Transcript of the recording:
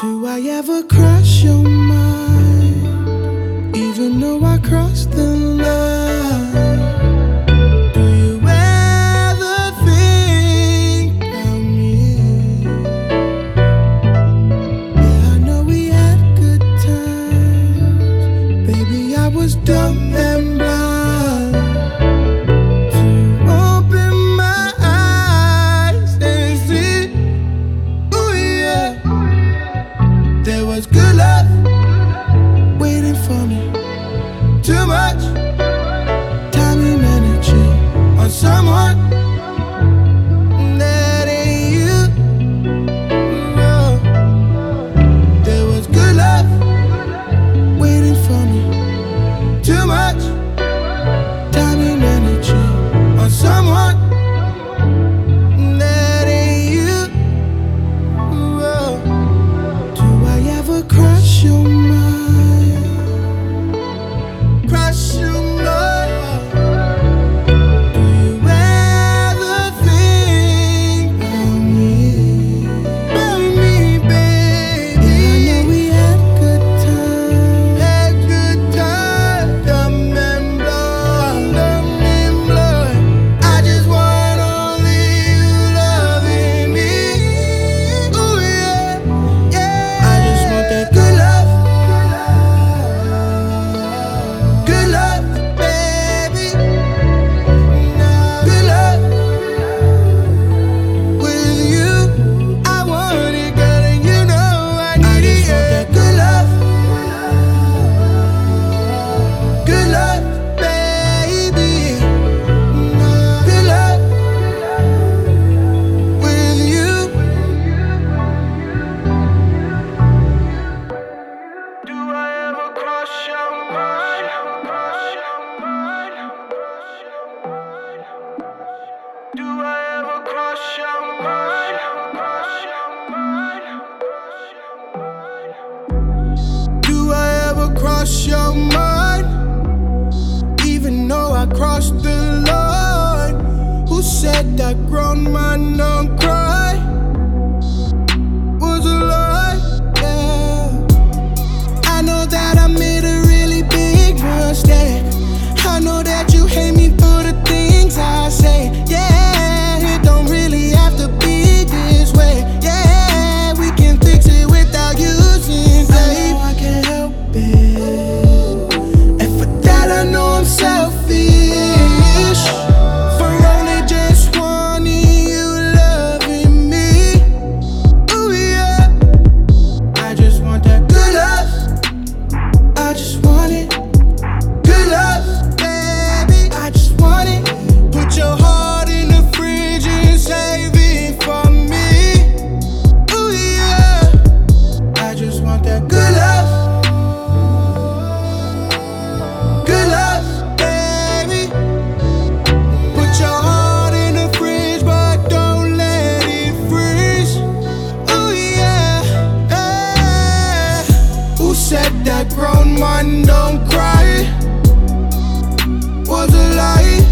Do I ever cross your mind? Even though I crossed the line. It's Good. Do I ever cross your mind. Even though I crossed the line, who said that grown man don't cry? that grown man don't cry was a lie.